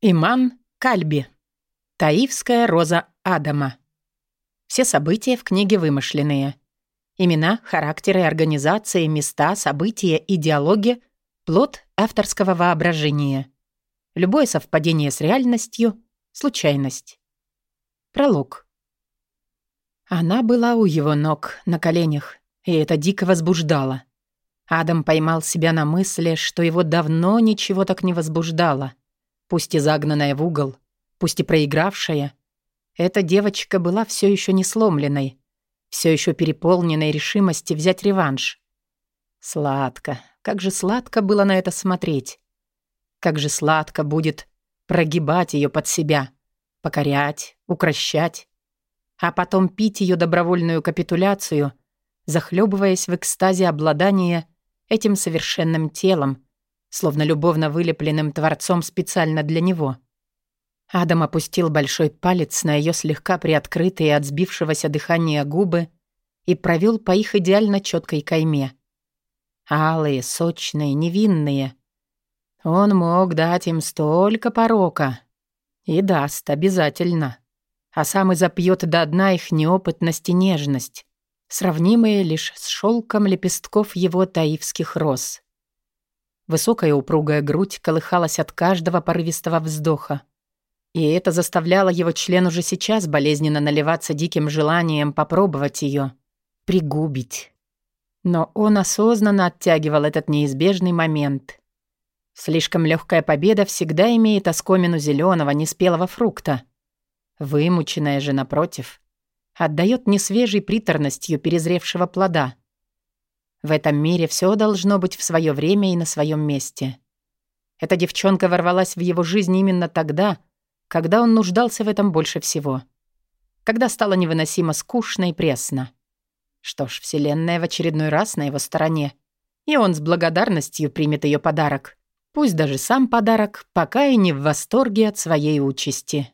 Иман Кальби. Таивская роза Адама. Все события в книге вымышленные. Имена, характеры, организации, места, события и диалоги – плод авторского воображения. Любое совпадение с реальностью – случайность. Пролог. Она была у его ног, на коленях, и это дико возбуждало. Адам поймал себя на мысли, что его давно ничего так не возбуждало. Пусть и загнанная в угол, пусть и проигравшая, эта девочка была все еще не сломленной, все еще переполненной решимости взять реванш. Сладко, как же сладко было на это смотреть. Как же сладко будет прогибать ее под себя, покорять, укращать, а потом пить ее добровольную капитуляцию, захлебываясь в экстазе обладания этим совершенным телом, словно любовно вылепленным творцом специально для него. Адам опустил большой палец на ее слегка приоткрытые от сбившегося дыхания губы и провел по их идеально четкой кайме. Алые, сочные, невинные. Он мог дать им столько порока. И даст обязательно. А сам и запьет до дна их неопытность и нежность, сравнимые лишь с шелком лепестков его таивских роз. Высокая упругая грудь колыхалась от каждого порывистого вздоха. И это заставляло его член уже сейчас болезненно наливаться диким желанием попробовать ее, пригубить. Но он осознанно оттягивал этот неизбежный момент. Слишком легкая победа всегда имеет оскомину зеленого неспелого фрукта. Вымученная же, напротив, отдает несвежей приторностью перезревшего плода — в этом мире все должно быть в свое время и на своем месте. Эта девчонка ворвалась в его жизнь именно тогда, когда он нуждался в этом больше всего. Когда стало невыносимо скучно и пресно. Что ж, Вселенная в очередной раз на его стороне. И он с благодарностью примет ее подарок. Пусть даже сам подарок пока и не в восторге от своей участи.